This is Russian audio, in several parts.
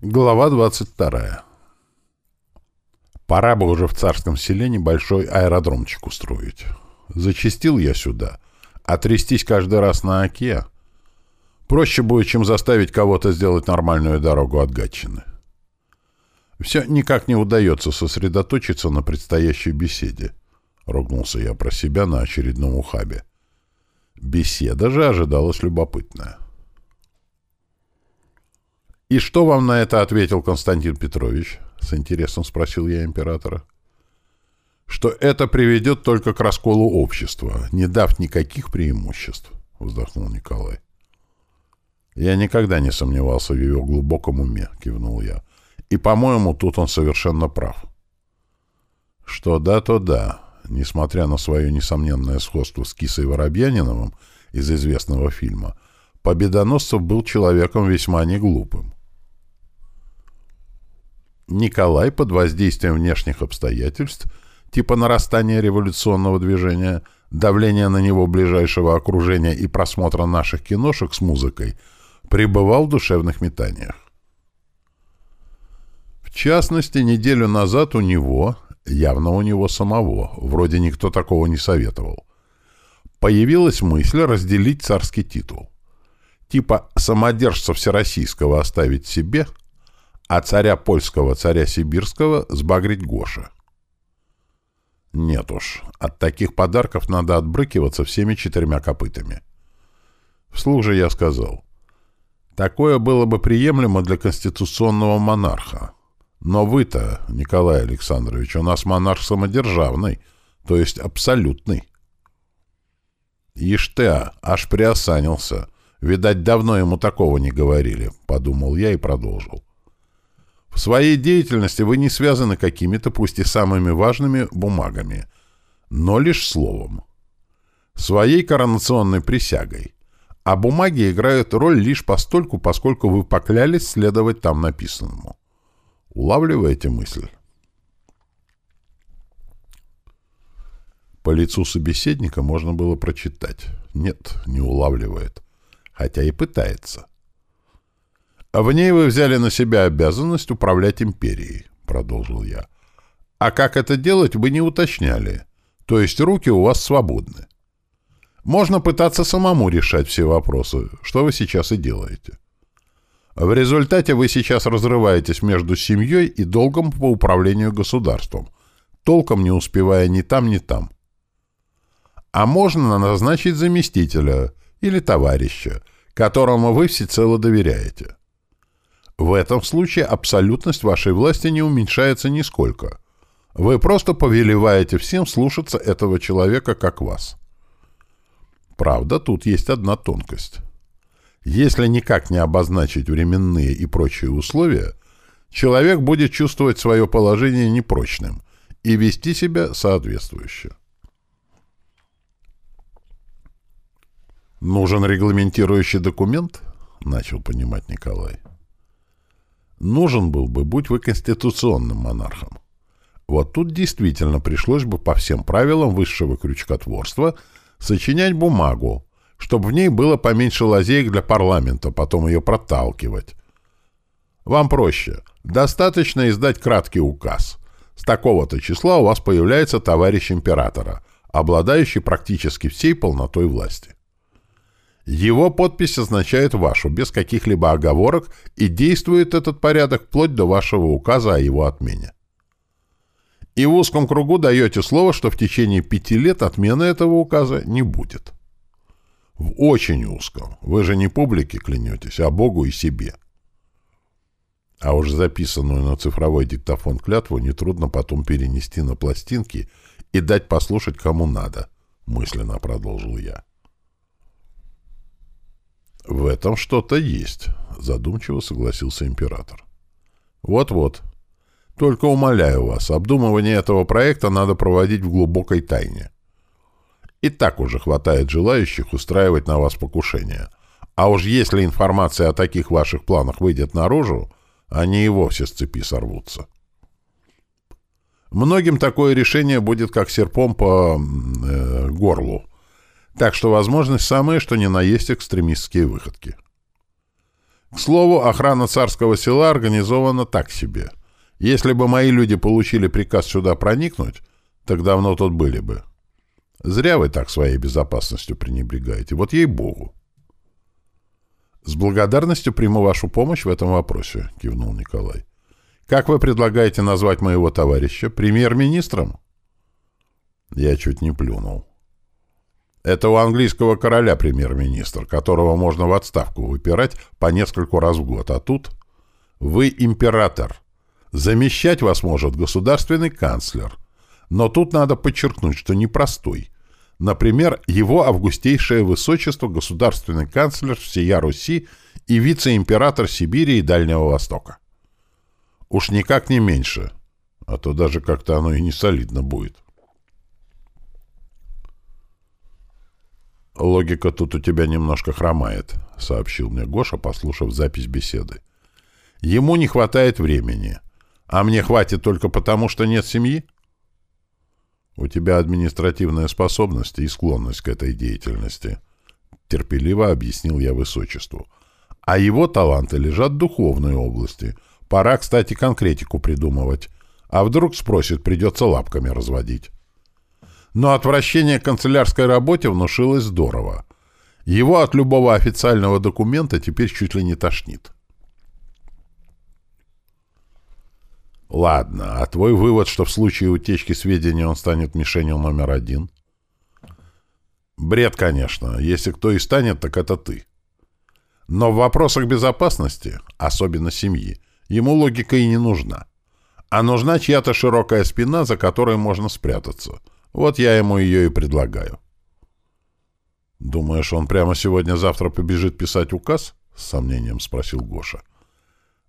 Глава 22. Пора бы уже в царском селе небольшой аэродромчик устроить. Зачистил я сюда. Трястись каждый раз на оке проще будет, чем заставить кого-то сделать нормальную дорогу от Гатчины. Все никак не удается сосредоточиться на предстоящей беседе. Ругнулся я про себя на очередном ухабе. Беседа же ожидалась любопытная. «И что вам на это ответил Константин Петрович?» — с интересом спросил я императора. «Что это приведет только к расколу общества, не дав никаких преимуществ», — вздохнул Николай. «Я никогда не сомневался в его глубоком уме», — кивнул я. «И, по-моему, тут он совершенно прав». «Что да, то да», несмотря на свое несомненное сходство с Кисой Воробьяниновым из известного фильма, Победоносцев был человеком весьма неглупым. Николай под воздействием внешних обстоятельств, типа нарастания революционного движения, давления на него ближайшего окружения и просмотра наших киношек с музыкой, пребывал в душевных метаниях. В частности, неделю назад у него, явно у него самого, вроде никто такого не советовал, появилась мысль разделить царский титул. Типа самодержца всероссийского оставить себе – а царя польского, царя сибирского сбагрить Гоша. Нет уж, от таких подарков надо отбрыкиваться всеми четырьмя копытами. Вслух же я сказал. Такое было бы приемлемо для конституционного монарха. Но вы-то, Николай Александрович, у нас монарх самодержавный, то есть абсолютный. Ишь ты, а, аж приосанился. Видать, давно ему такого не говорили, подумал я и продолжил. В своей деятельности вы не связаны какими-то, пусть и самыми важными, бумагами, но лишь словом. Своей коронационной присягой. А бумаги играют роль лишь постольку, поскольку вы поклялись следовать там написанному. Улавливаете мысль? По лицу собеседника можно было прочитать. Нет, не улавливает. Хотя и пытается. А «В ней вы взяли на себя обязанность управлять империей», — продолжил я. «А как это делать, вы не уточняли. То есть руки у вас свободны. Можно пытаться самому решать все вопросы, что вы сейчас и делаете. В результате вы сейчас разрываетесь между семьей и долгом по управлению государством, толком не успевая ни там, ни там. А можно назначить заместителя или товарища, которому вы всецело доверяете. В этом случае абсолютность вашей власти не уменьшается нисколько. Вы просто повелеваете всем слушаться этого человека, как вас. Правда, тут есть одна тонкость. Если никак не обозначить временные и прочие условия, человек будет чувствовать свое положение непрочным и вести себя соответствующе. «Нужен регламентирующий документ?» — начал понимать Николай нужен был бы, будь вы конституционным монархом. Вот тут действительно пришлось бы по всем правилам высшего крючкотворства сочинять бумагу, чтобы в ней было поменьше лазеек для парламента, потом ее проталкивать. Вам проще. Достаточно издать краткий указ. С такого-то числа у вас появляется товарищ императора, обладающий практически всей полнотой власти. Его подпись означает вашу, без каких-либо оговорок, и действует этот порядок вплоть до вашего указа о его отмене. И в узком кругу даете слово, что в течение пяти лет отмены этого указа не будет. В очень узком. Вы же не публике клянетесь, а Богу и себе. А уж записанную на цифровой диктофон клятву нетрудно потом перенести на пластинки и дать послушать кому надо, мысленно продолжил я. «В этом что-то есть», — задумчиво согласился император. «Вот-вот. Только умоляю вас, обдумывание этого проекта надо проводить в глубокой тайне. И так уже хватает желающих устраивать на вас покушение. А уж если информация о таких ваших планах выйдет наружу, они и вовсе с цепи сорвутся. Многим такое решение будет как серпом по э, горлу, так что возможность самые, что ни на есть экстремистские выходки. К слову, охрана царского села организована так себе. Если бы мои люди получили приказ сюда проникнуть, так давно тут были бы. Зря вы так своей безопасностью пренебрегаете. Вот ей-богу. С благодарностью приму вашу помощь в этом вопросе, кивнул Николай. Как вы предлагаете назвать моего товарища? Премьер-министром? Я чуть не плюнул. Это у английского короля премьер-министр, которого можно в отставку выпирать по нескольку раз в год. А тут вы император. Замещать вас может государственный канцлер. Но тут надо подчеркнуть, что непростой. Например, его августейшее высочество государственный канцлер всея Руси и вице-император Сибири и Дальнего Востока. Уж никак не меньше, а то даже как-то оно и не солидно будет. «Логика тут у тебя немножко хромает», — сообщил мне Гоша, послушав запись беседы. «Ему не хватает времени. А мне хватит только потому, что нет семьи?» «У тебя административная способность и склонность к этой деятельности», — терпеливо объяснил я высочеству. «А его таланты лежат в духовной области. Пора, кстати, конкретику придумывать. А вдруг спросит, придется лапками разводить» но отвращение к канцелярской работе внушилось здорово. Его от любого официального документа теперь чуть ли не тошнит. Ладно, а твой вывод, что в случае утечки сведений он станет мишенью номер один? Бред, конечно. Если кто и станет, так это ты. Но в вопросах безопасности, особенно семьи, ему логика и не нужна. А нужна чья-то широкая спина, за которой можно спрятаться — вот я ему ее и предлагаю. «Думаешь, он прямо сегодня-завтра побежит писать указ?» — с сомнением спросил Гоша.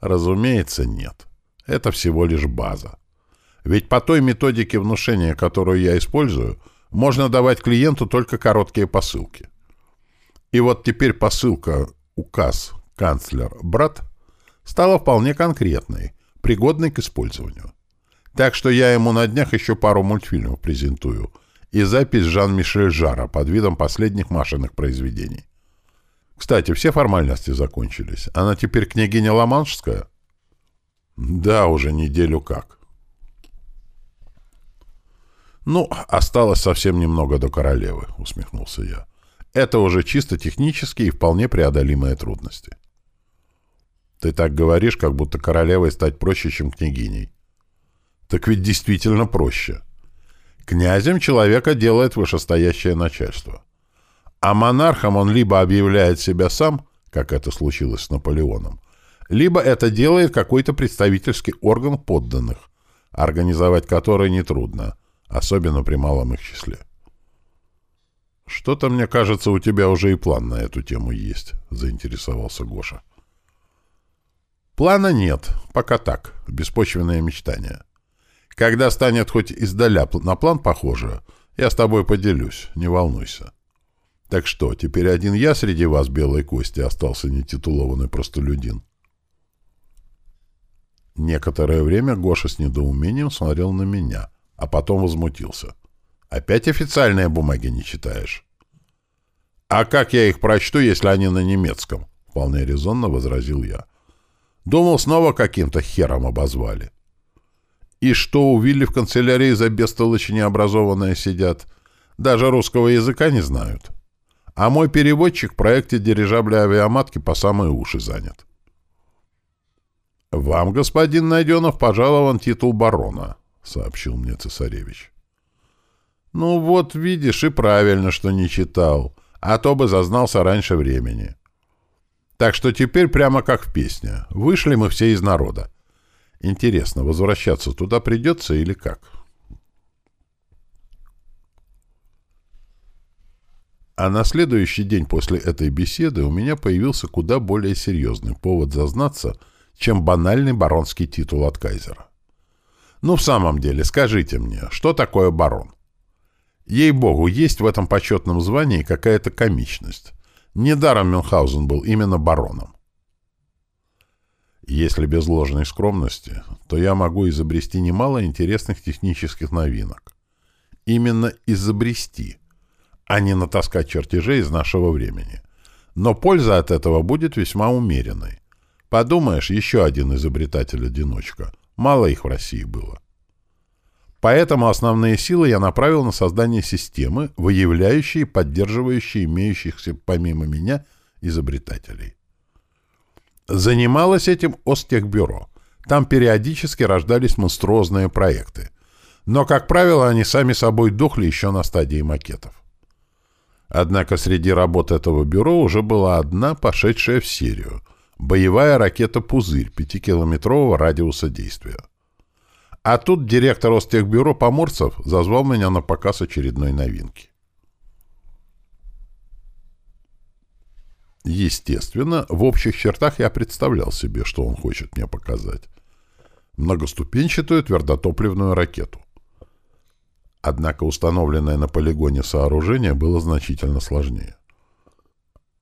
«Разумеется, нет. Это всего лишь база. Ведь по той методике внушения, которую я использую, можно давать клиенту только короткие посылки. И вот теперь посылка «Указ, канцлер, брат» стала вполне конкретной, пригодной к использованию. Так что я ему на днях еще пару мультфильмов презентую. И запись Жан-Мишель Жара под видом последних машинных произведений. Кстати, все формальности закончились. Она теперь княгиня Ламаншская? Да, уже неделю как. Ну, осталось совсем немного до королевы, усмехнулся я. Это уже чисто технические и вполне преодолимые трудности. Ты так говоришь, как будто королевой стать проще, чем княгиней. Так ведь действительно проще. Князем человека делает вышестоящее начальство. А монархом он либо объявляет себя сам, как это случилось с Наполеоном, либо это делает какой-то представительский орган подданных, организовать который нетрудно, особенно при малом их числе. «Что-то, мне кажется, у тебя уже и план на эту тему есть», — заинтересовался Гоша. «Плана нет, пока так, беспочвенное мечтание. Когда станет хоть издаля на план похоже, я с тобой поделюсь, не волнуйся. Так что, теперь один я среди вас белой кости остался нетитулованный простолюдин? Некоторое время Гоша с недоумением смотрел на меня, а потом возмутился. «Опять официальные бумаги не читаешь?» «А как я их прочту, если они на немецком?» — вполне резонно возразил я. «Думал, снова каким-то хером обозвали». И что у Вилли в канцелярии за бестолочи необразованные сидят? Даже русского языка не знают. А мой переводчик в проекте дирижабля авиаматки по самые уши занят. «Вам, господин Найденов, пожалован титул барона», — сообщил мне цесаревич. «Ну вот, видишь, и правильно, что не читал, а то бы зазнался раньше времени. Так что теперь прямо как в песне. Вышли мы все из народа. Интересно, возвращаться туда придется или как? А на следующий день после этой беседы у меня появился куда более серьезный повод зазнаться, чем банальный баронский титул от кайзера. Ну, в самом деле, скажите мне, что такое барон? Ей-богу, есть в этом почетном звании какая-то комичность. Недаром Мюнхгаузен был именно бароном. Если без ложной скромности, то я могу изобрести немало интересных технических новинок. Именно изобрести, а не натаскать чертежей из нашего времени. Но польза от этого будет весьма умеренной. Подумаешь, еще один изобретатель-одиночка. Мало их в России было. Поэтому основные силы я направил на создание системы, выявляющей и поддерживающей имеющихся помимо меня изобретателей. Занималось этим Остехбюро. Там периодически рождались монструозные проекты. Но, как правило, они сами собой дохли еще на стадии макетов. Однако среди работ этого бюро уже была одна, пошедшая в серию — боевая ракета «Пузырь» пятикилометрового радиуса действия. А тут директор Остехбюро Поморцев зазвал меня на показ очередной новинки. Естественно, в общих чертах я представлял себе, что он хочет мне показать. Многоступенчатую твердотопливную ракету. Однако установленное на полигоне сооружение было значительно сложнее.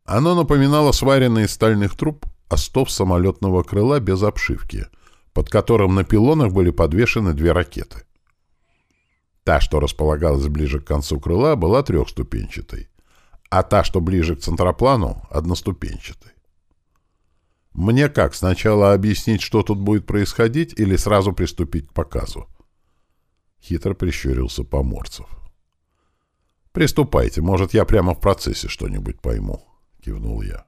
Оно напоминало сваренный из стальных труб остов самолетного крыла без обшивки, под которым на пилонах были подвешены две ракеты. Та, что располагалась ближе к концу крыла, была трехступенчатой, а та, что ближе к центроплану, одноступенчатой. Мне как, сначала объяснить, что тут будет происходить, или сразу приступить к показу? Хитро прищурился Поморцев. «Приступайте, может, я прямо в процессе что-нибудь пойму», — кивнул я.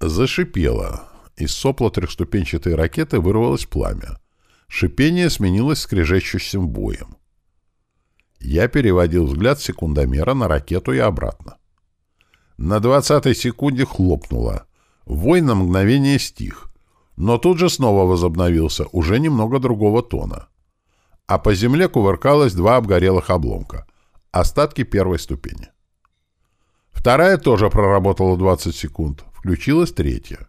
Зашипело. Из сопла трехступенчатой ракеты вырвалось пламя. Шипение сменилось скрежещущим боем. Я переводил взгляд секундомера на ракету и обратно. На двадцатой секунде хлопнуло. Вой на мгновение стих но тут же снова возобновился, уже немного другого тона. А по земле кувыркалось два обгорелых обломка, остатки первой ступени. Вторая тоже проработала 20 секунд, включилась третья.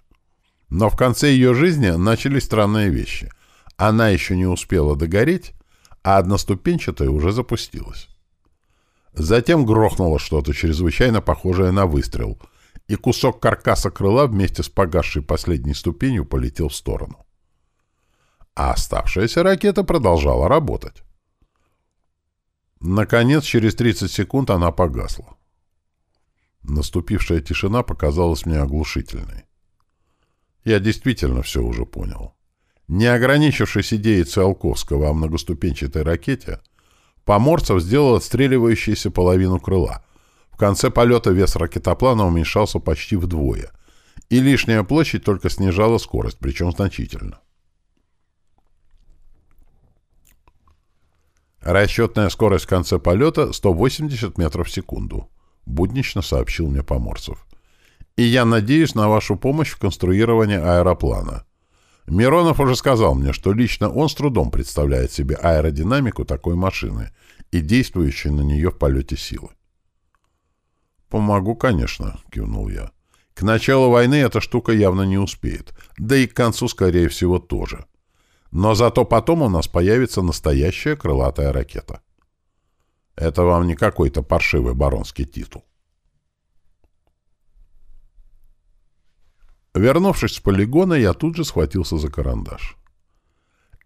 Но в конце ее жизни начались странные вещи. Она еще не успела догореть, а одноступенчатая уже запустилась. Затем грохнуло что-то чрезвычайно похожее на выстрел — и кусок каркаса крыла вместе с погасшей последней ступенью полетел в сторону. А оставшаяся ракета продолжала работать. Наконец, через 30 секунд она погасла. Наступившая тишина показалась мне оглушительной. Я действительно все уже понял. Не ограничившись идеей Циолковского о многоступенчатой ракете, Поморцев сделал отстреливающуюся половину крыла, в конце полета вес ракетоплана уменьшался почти вдвое, и лишняя площадь только снижала скорость, причем значительно. Расчетная скорость в конце полета — 180 метров в секунду, буднично сообщил мне Поморцев. И я надеюсь на вашу помощь в конструировании аэроплана. Миронов уже сказал мне, что лично он с трудом представляет себе аэродинамику такой машины и действующей на нее в полете силы. «Помогу, конечно», — кивнул я. «К началу войны эта штука явно не успеет, да и к концу, скорее всего, тоже. Но зато потом у нас появится настоящая крылатая ракета. Это вам не какой-то паршивый баронский титул». Вернувшись с полигона, я тут же схватился за карандаш.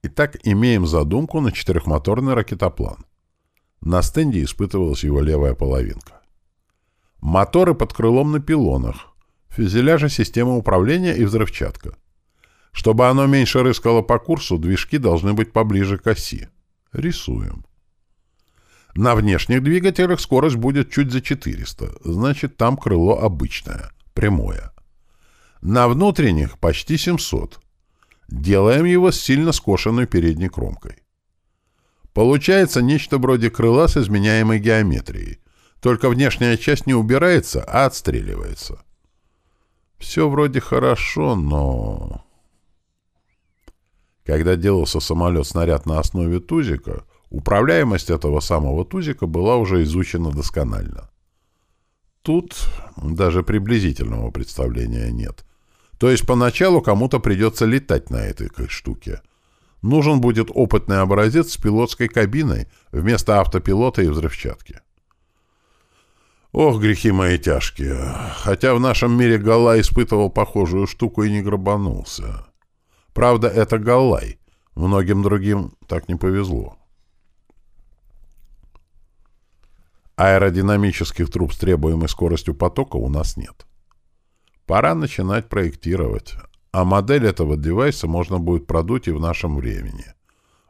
Итак, имеем задумку на четырехмоторный ракетоплан. На стенде испытывалась его левая половинка. Моторы под крылом на пилонах. Фюзеляжа система управления и взрывчатка. Чтобы оно меньше рыскало по курсу, движки должны быть поближе к оси. Рисуем. На внешних двигателях скорость будет чуть за 400, значит там крыло обычное, прямое. На внутренних почти 700. Делаем его с сильно скошенной передней кромкой. Получается нечто вроде крыла с изменяемой геометрией, только внешняя часть не убирается, а отстреливается. Все вроде хорошо, но... Когда делался самолет-снаряд на основе тузика, управляемость этого самого тузика была уже изучена досконально. Тут даже приблизительного представления нет. То есть поначалу кому-то придется летать на этой штуке. Нужен будет опытный образец с пилотской кабиной вместо автопилота и взрывчатки. Ох, грехи мои тяжкие. Хотя в нашем мире Галлай испытывал похожую штуку и не грабанулся. Правда, это Галлай. Многим другим так не повезло. Аэродинамических труб с требуемой скоростью потока у нас нет. Пора начинать проектировать, а модель этого девайса можно будет продуть и в нашем времени.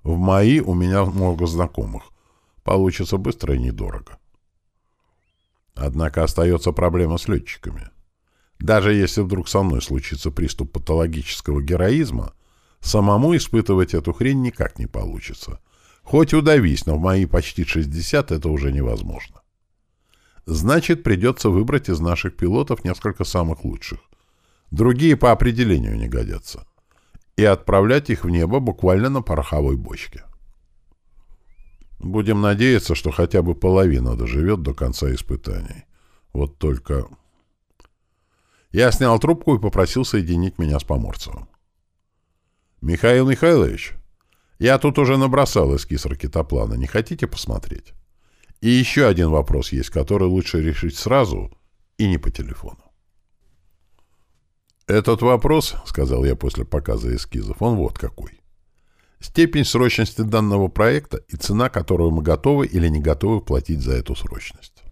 В МАИ у меня много знакомых. Получится быстро и недорого. Однако остается проблема с летчиками. Даже если вдруг со мной случится приступ патологического героизма, самому испытывать эту хрень никак не получится. Хоть удавись, но в мои почти 60 это уже невозможно. Значит, придется выбрать из наших пилотов несколько самых лучших. Другие по определению не годятся. И отправлять их в небо буквально на пороховой бочке. Будем надеяться, что хотя бы половина доживет до конца испытаний. Вот только... Я снял трубку и попросил соединить меня с Поморцевым. «Михаил Михайлович, я тут уже набросал эскиз ракетоплана. Не хотите посмотреть? И еще один вопрос есть, который лучше решить сразу и не по телефону. «Этот вопрос, — сказал я после показа эскизов, — он вот какой. Степень срочности данного проекта и цена, которую мы готовы или не готовы платить за эту срочность.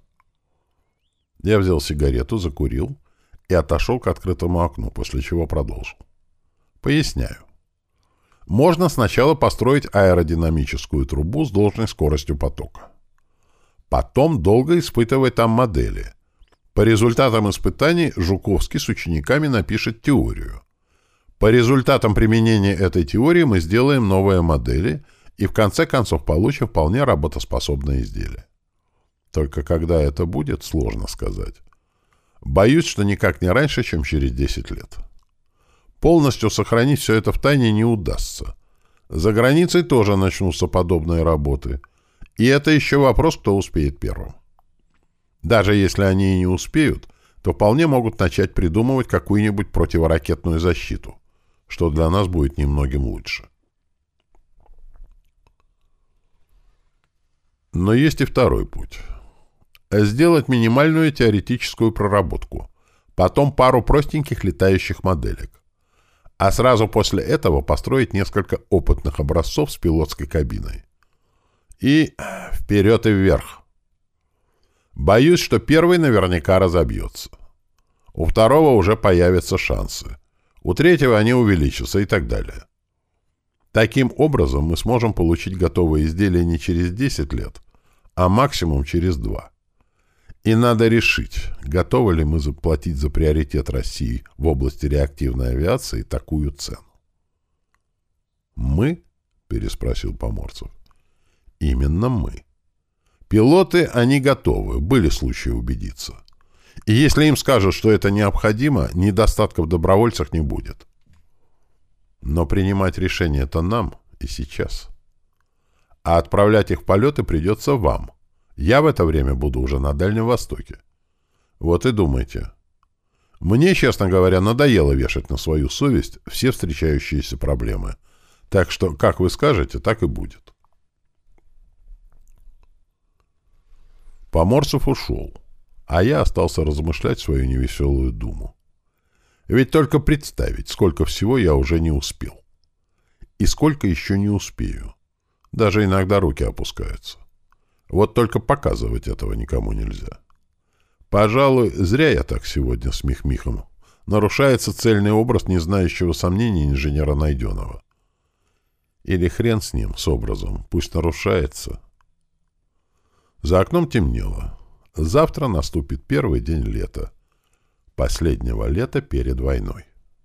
Я взял сигарету, закурил и отошел к открытому окну, после чего продолжил. Поясняю. Можно сначала построить аэродинамическую трубу с должной скоростью потока. Потом долго испытывать там модели — по результатам испытаний Жуковский с учениками напишет теорию. По результатам применения этой теории мы сделаем новые модели и в конце концов получим вполне работоспособное изделие. Только когда это будет, сложно сказать. Боюсь, что никак не раньше, чем через 10 лет. Полностью сохранить все это в тайне не удастся. За границей тоже начнутся подобные работы. И это еще вопрос, кто успеет первым. Даже если они и не успеют, то вполне могут начать придумывать какую-нибудь противоракетную защиту, что для нас будет немногим лучше. Но есть и второй путь. Сделать минимальную теоретическую проработку, потом пару простеньких летающих моделек, а сразу после этого построить несколько опытных образцов с пилотской кабиной. И вперед и вверх. Боюсь, что первый наверняка разобьется. У второго уже появятся шансы. У третьего они увеличатся и так далее. Таким образом мы сможем получить готовое изделие не через 10 лет, а максимум через 2. И надо решить, готовы ли мы заплатить за приоритет России в области реактивной авиации такую цену. «Мы?» — переспросил Поморцев. «Именно мы». Пилоты, они готовы, были случаи убедиться. И если им скажут, что это необходимо, недостатков в добровольцах не будет. Но принимать решение это нам и сейчас. А отправлять их в полеты придется вам. Я в это время буду уже на Дальнем Востоке. Вот и думайте. Мне, честно говоря, надоело вешать на свою совесть все встречающиеся проблемы. Так что, как вы скажете, так и будет. Поморцев ушел, а я остался размышлять свою невеселую думу. Ведь только представить, сколько всего я уже не успел. И сколько еще не успею. Даже иногда руки опускаются. Вот только показывать этого никому нельзя. Пожалуй, зря я так сегодня с Михмихом. Нарушается цельный образ не знающего сомнений инженера Найденова. Или хрен с ним, с образом, пусть нарушается, за окном темнело. Завтра наступит первый день лета. Последнего лета перед войной.